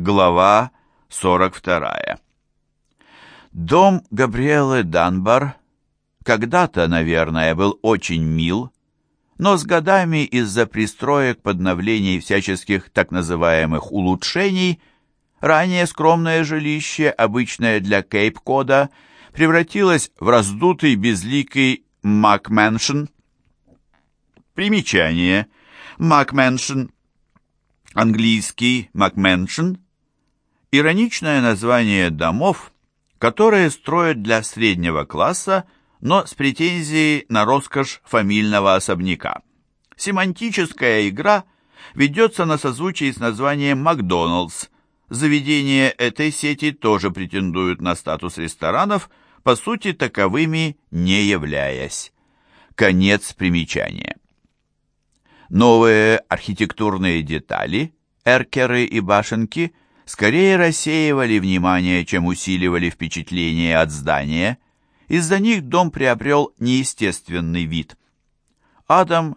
Глава 42. Дом Габриэлы Данбар когда-то, наверное, был очень мил, но с годами из-за пристроек, подновлений всяческих так называемых улучшений, ранее скромное жилище, обычное для Кейп-Кода, превратилось в раздутый безликий Макмэншн. Примечание. Макмэншн. Английский Макмэншн Ироничное название домов, которые строят для среднего класса, но с претензией на роскошь фамильного особняка. Семантическая игра ведется на созвучии с названием «Макдоналдс». Заведения этой сети тоже претендуют на статус ресторанов, по сути таковыми не являясь. Конец примечания. Новые архитектурные детали, эркеры и башенки – скорее рассеивали внимание, чем усиливали впечатление от здания. Из-за них дом приобрел неестественный вид. Адам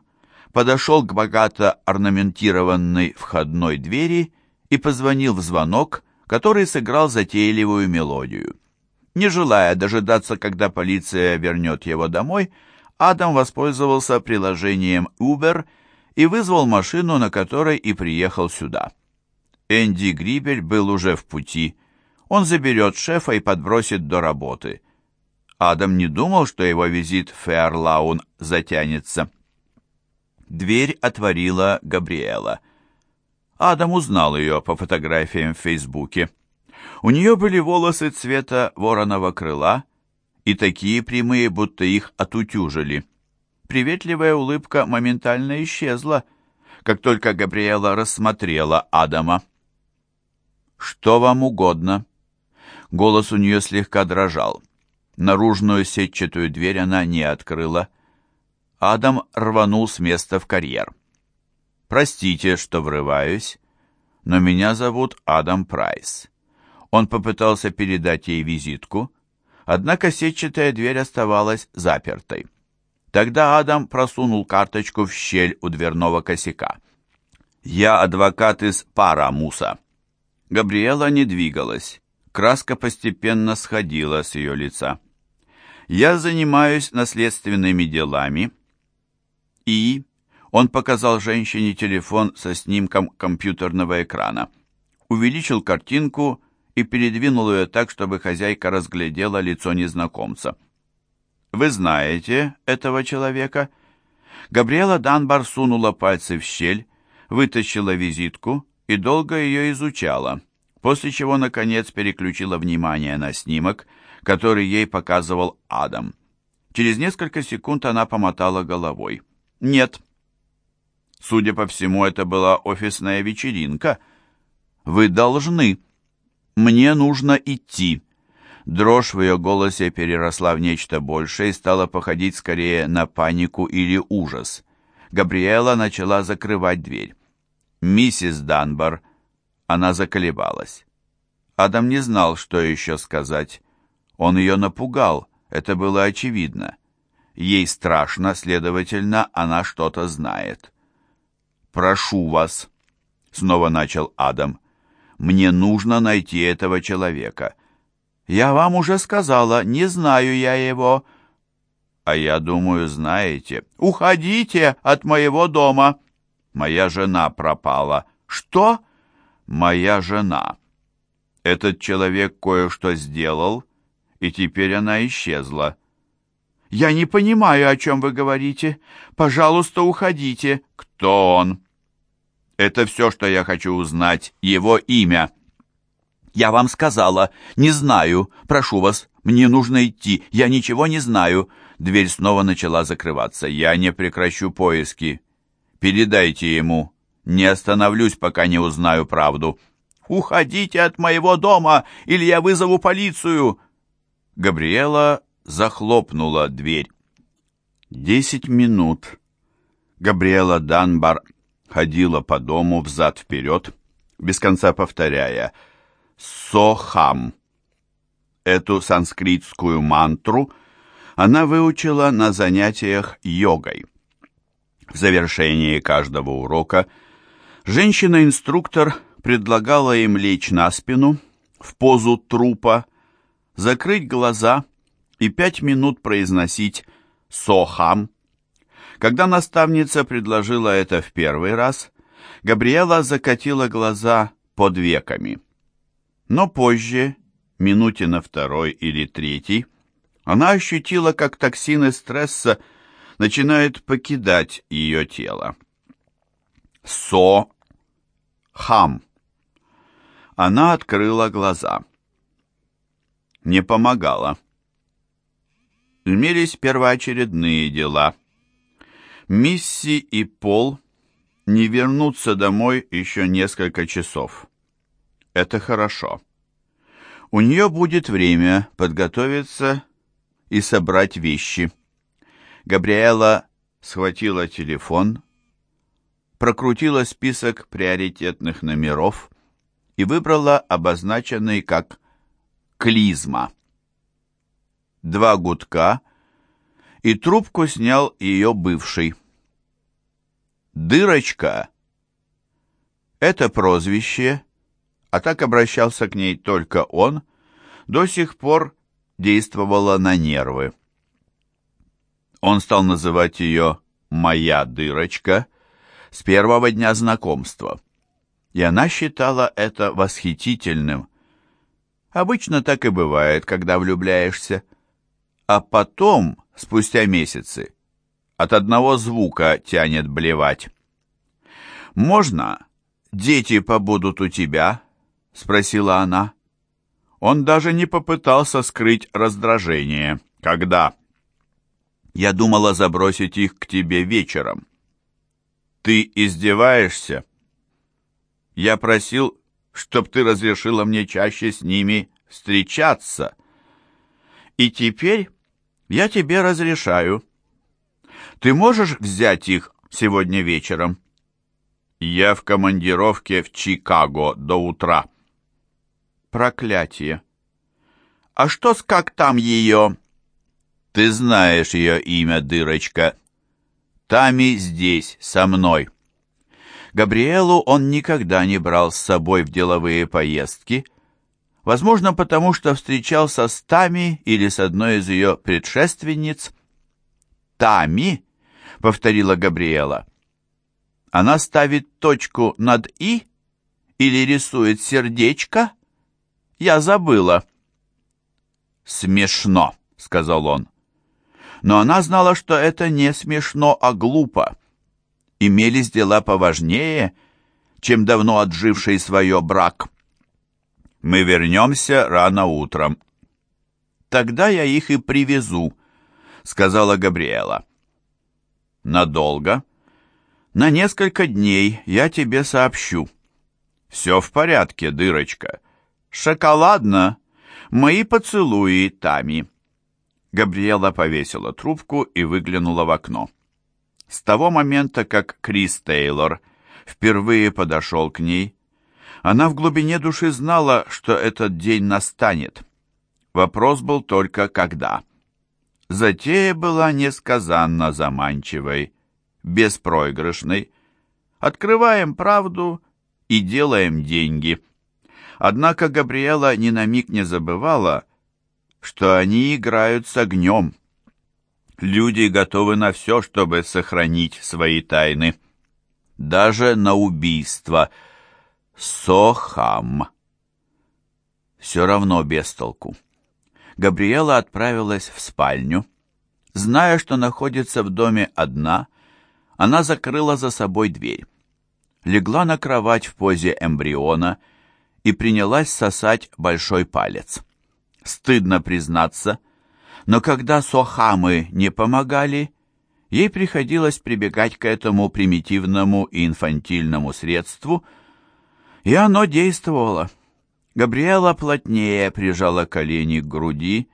подошел к богато орнаментированной входной двери и позвонил в звонок, который сыграл затейливую мелодию. Не желая дожидаться, когда полиция вернет его домой, Адам воспользовался приложением Uber и вызвал машину, на которой и приехал сюда. Энди Грибель был уже в пути. Он заберет шефа и подбросит до работы. Адам не думал, что его визит в Фэрлаун затянется. Дверь отворила Габриэла. Адам узнал ее по фотографиям в Фейсбуке. У нее были волосы цвета вороного крыла и такие прямые, будто их отутюжили. Приветливая улыбка моментально исчезла, как только Габриэла рассмотрела Адама. «Что вам угодно?» Голос у нее слегка дрожал. Наружную сетчатую дверь она не открыла. Адам рванул с места в карьер. «Простите, что врываюсь, но меня зовут Адам Прайс». Он попытался передать ей визитку, однако сетчатая дверь оставалась запертой. Тогда Адам просунул карточку в щель у дверного косяка. «Я адвокат из Парамуса», Габриэла не двигалась. Краска постепенно сходила с ее лица. «Я занимаюсь наследственными делами». «И...» Он показал женщине телефон со снимком компьютерного экрана. Увеличил картинку и передвинул ее так, чтобы хозяйка разглядела лицо незнакомца. «Вы знаете этого человека?» Габриэла Данбар сунула пальцы в щель, вытащила визитку и долго ее изучала, после чего, наконец, переключила внимание на снимок, который ей показывал Адам. Через несколько секунд она помотала головой. «Нет». Судя по всему, это была офисная вечеринка. «Вы должны. Мне нужно идти». Дрожь в ее голосе переросла в нечто большее и стала походить скорее на панику или ужас. Габриэла начала закрывать дверь. «Миссис Данбар». Она заколебалась. Адам не знал, что еще сказать. Он ее напугал, это было очевидно. Ей страшно, следовательно, она что-то знает. «Прошу вас», — снова начал Адам, — «мне нужно найти этого человека». «Я вам уже сказала, не знаю я его». «А я думаю, знаете». «Уходите от моего дома». Моя жена пропала. Что? Моя жена. Этот человек кое-что сделал, и теперь она исчезла. Я не понимаю, о чем вы говорите. Пожалуйста, уходите. Кто он? Это все, что я хочу узнать. Его имя. Я вам сказала. Не знаю. Прошу вас, мне нужно идти. Я ничего не знаю. Дверь снова начала закрываться. Я не прекращу поиски. Передайте ему. Не остановлюсь, пока не узнаю правду. Уходите от моего дома, или я вызову полицию. Габриэла захлопнула дверь. Десять минут. Габриэла Данбар ходила по дому взад-вперед, без конца повторяя «Сохам». Эту санскритскую мантру она выучила на занятиях йогой. В завершении каждого урока женщина-инструктор предлагала им лечь на спину, в позу трупа, закрыть глаза и пять минут произносить «сохам». Когда наставница предложила это в первый раз, Габриэла закатила глаза под веками. Но позже, минуте на второй или третий, она ощутила, как токсины стресса начинают покидать ее тело. Со-хам. Она открыла глаза. Не помогало. Имелись первоочередные дела. Мисси и Пол не вернутся домой еще несколько часов. Это хорошо. У нее будет время подготовиться и собрать вещи. Габриэла схватила телефон, прокрутила список приоритетных номеров и выбрала обозначенный как «клизма». Два гудка, и трубку снял ее бывший. «Дырочка» — это прозвище, а так обращался к ней только он, до сих пор действовало на нервы. Он стал называть ее «моя дырочка» с первого дня знакомства, и она считала это восхитительным. Обычно так и бывает, когда влюбляешься. А потом, спустя месяцы, от одного звука тянет блевать. «Можно дети побудут у тебя?» — спросила она. Он даже не попытался скрыть раздражение. «Когда?» Я думала забросить их к тебе вечером. Ты издеваешься? Я просил, чтоб ты разрешила мне чаще с ними встречаться. И теперь я тебе разрешаю. Ты можешь взять их сегодня вечером? Я в командировке в Чикаго до утра. Проклятие. А что с как там ее? Ты знаешь ее имя, дырочка. Тами здесь, со мной. Габриэлу он никогда не брал с собой в деловые поездки, возможно, потому что встречался с Тами или с одной из ее предшественниц. «Тами?» — повторила Габриэла. «Она ставит точку над «и» или рисует сердечко?» «Я забыла». «Смешно», — сказал он но она знала, что это не смешно, а глупо. Имелись дела поважнее, чем давно отживший свое брак. «Мы вернемся рано утром». «Тогда я их и привезу», — сказала Габриэла. «Надолго?» «На несколько дней я тебе сообщу». «Все в порядке, дырочка». «Шоколадно. Мои поцелуи, Тами». Габриэла повесила трубку и выглянула в окно. С того момента, как Крис Тейлор впервые подошел к ней, она в глубине души знала, что этот день настанет. Вопрос был только когда. Затея была несказанно заманчивой, беспроигрышной. Открываем правду и делаем деньги. Однако Габриэла ни на миг не забывала, что они играют с огнем. Люди готовы на все, чтобы сохранить свои тайны. Даже на убийство. Сохам. Все равно без толку. Габриэла отправилась в спальню. Зная, что находится в доме одна, она закрыла за собой дверь. Легла на кровать в позе эмбриона и принялась сосать большой палец. Стыдно признаться, но когда сохамы не помогали, ей приходилось прибегать к этому примитивному и инфантильному средству, и оно действовало. Габриэла плотнее прижала колени к груди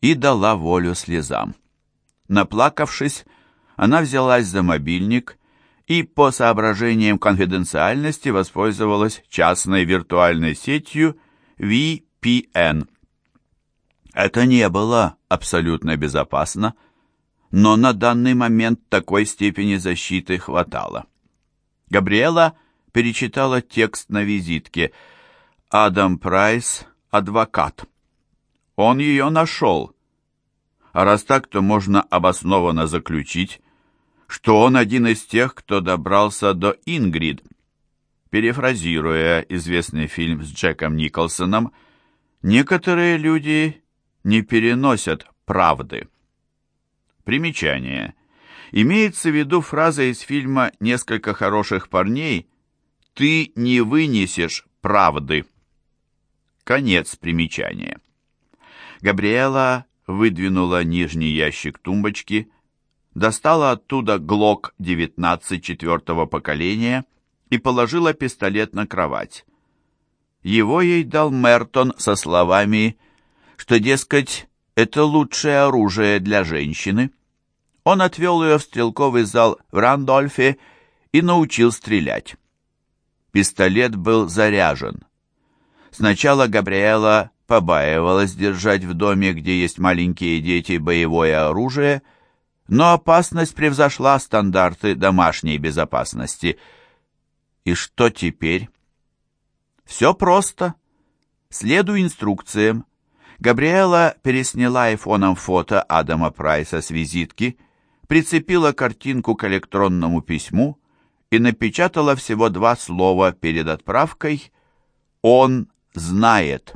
и дала волю слезам. Наплакавшись, она взялась за мобильник и по соображениям конфиденциальности воспользовалась частной виртуальной сетью VPN. Это не было абсолютно безопасно, но на данный момент такой степени защиты хватало. Габриэла перечитала текст на визитке «Адам Прайс, адвокат». Он ее нашел. А раз так, то можно обоснованно заключить, что он один из тех, кто добрался до Ингрид. Перефразируя известный фильм с Джеком Николсоном, некоторые люди не переносят правды. Примечание. Имеется в виду фраза из фильма «Несколько хороших парней» «Ты не вынесешь правды». Конец примечания. Габриэла выдвинула нижний ящик тумбочки, достала оттуда ГЛОК-19 четвертого поколения и положила пистолет на кровать. Его ей дал Мертон со словами, что, дескать, это лучшее оружие для женщины. Он отвел ее в стрелковый зал в Рандольфе и научил стрелять. Пистолет был заряжен. Сначала Габриэла побаивалась держать в доме, где есть маленькие дети, боевое оружие, но опасность превзошла стандарты домашней безопасности. И что теперь? Все просто. Следуй инструкциям. Габриэла пересняла айфоном фото Адама Прайса с визитки, прицепила картинку к электронному письму и напечатала всего два слова перед отправкой «Он знает».